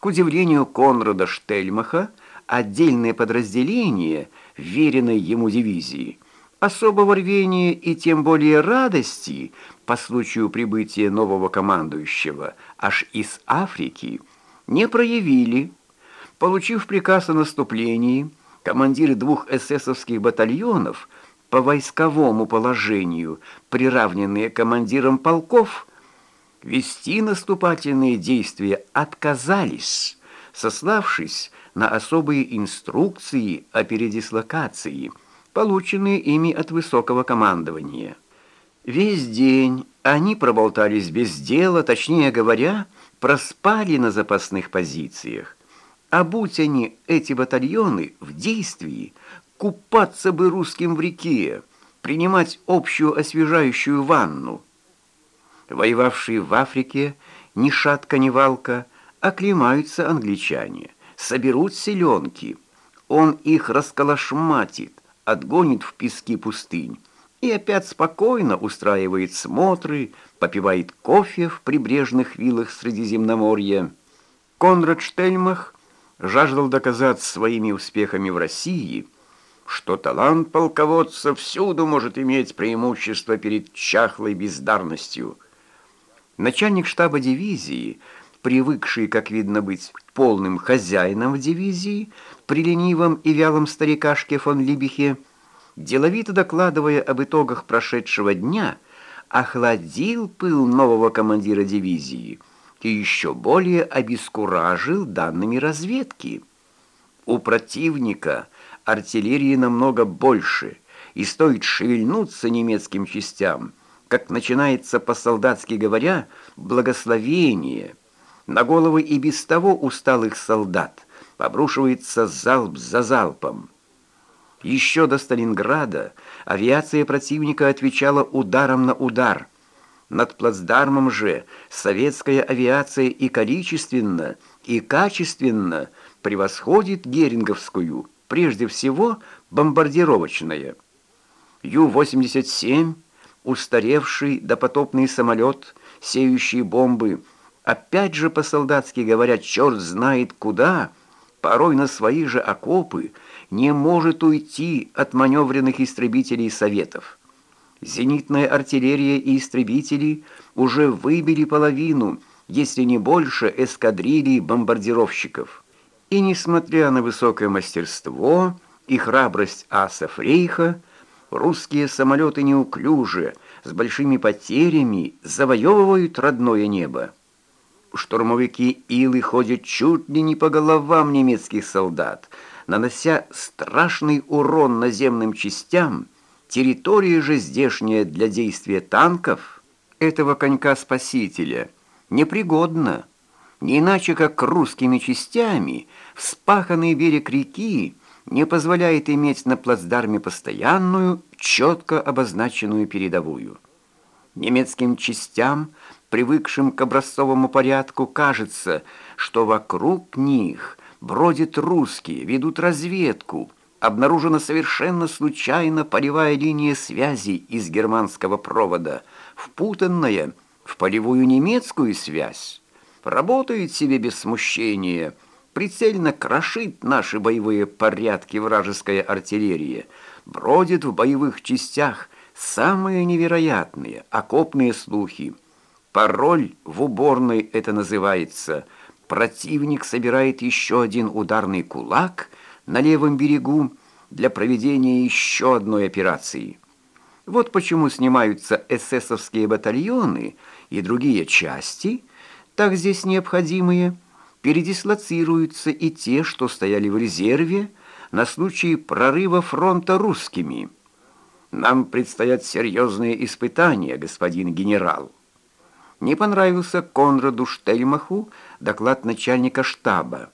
К удивлению Конрада Штельмаха, отдельные подразделения веренной ему дивизии особого рвения и тем более радости по случаю прибытия нового командующего аж из Африки не проявили. Получив приказ о наступлении, командиры двух эсэсовских батальонов по войсковому положению, приравненные командирам полков, вести наступательные действия отказались, сославшись на особые инструкции о передислокации, полученные ими от высокого командования. Весь день они проболтались без дела, точнее говоря, проспали на запасных позициях. А будь они, эти батальоны, в действии, купаться бы русским в реке, принимать общую освежающую ванну. Воевавшие в Африке ни шатка, ни валка, оклемаются англичане, соберут селенки. Он их расколошматит, отгонит в пески пустынь и опять спокойно устраивает смотры, попивает кофе в прибрежных виллах Средиземноморья. Конрад Штельмах жаждал доказать своими успехами в России, что талант полководца всюду может иметь преимущество перед чахлой бездарностью. Начальник штаба дивизии, привыкший, как видно, быть полным хозяином в дивизии, при ленивом и вялом старикашке фон Либихе, деловито докладывая об итогах прошедшего дня, охладил пыл нового командира дивизии и еще более обескуражил данными разведки. У противника артиллерии намного больше, и стоит шевельнуться немецким частям, как начинается по-солдатски говоря благословение. На головы и без того усталых солдат обрушивается залп за залпом. Еще до Сталинграда авиация противника отвечала ударом на удар. Над плацдармом же советская авиация и количественно, и качественно превосходит геринговскую, прежде всего бомбардировочная. Ю-87, устаревший допотопный самолет, сеющий бомбы, опять же по-солдатски говорят «черт знает куда», порой на свои же окопы – не может уйти от маневренных истребителей Советов. Зенитная артиллерия и истребители уже выбили половину, если не больше, эскадрилий бомбардировщиков. И несмотря на высокое мастерство и храбрость асов Рейха, русские самолеты неуклюже, с большими потерями завоевывают родное небо. Штурмовики Илы ходят чуть ли не по головам немецких солдат, нанося страшный урон наземным частям, территория же здешняя для действия танков, этого конька-спасителя, непригодна. Не иначе, как русскими частями, вспаханный берег реки не позволяет иметь на плацдарме постоянную, четко обозначенную передовую. Немецким частям, привыкшим к образцовому порядку, кажется, что вокруг них – Бродят русские, ведут разведку. Обнаружена совершенно случайно полевая линия связи из германского провода, впутанная в полевую немецкую связь. Работает себе без смущения, прицельно крошит наши боевые порядки вражеская артиллерия, бродит в боевых частях самые невероятные окопные слухи. Пароль в уборной это называется – противник собирает еще один ударный кулак на левом берегу для проведения еще одной операции. Вот почему снимаются эсэсовские батальоны и другие части, так здесь необходимые, передислоцируются и те, что стояли в резерве на случай прорыва фронта русскими. Нам предстоят серьезные испытания, господин генерал. Не понравился Конраду Штельмаху доклад начальника штаба.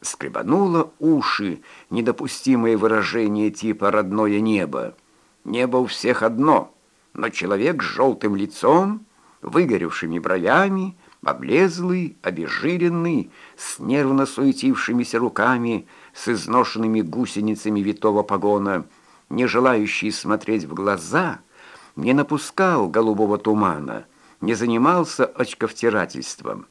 Скребануло уши недопустимое выражение типа «родное небо». Небо у всех одно, но человек с желтым лицом, выгоревшими бровями, облезлый, обезжиренный, с нервно суетившимися руками, с изношенными гусеницами витого погона, не желающий смотреть в глаза, не напускал голубого тумана — не занимался очковтирательством.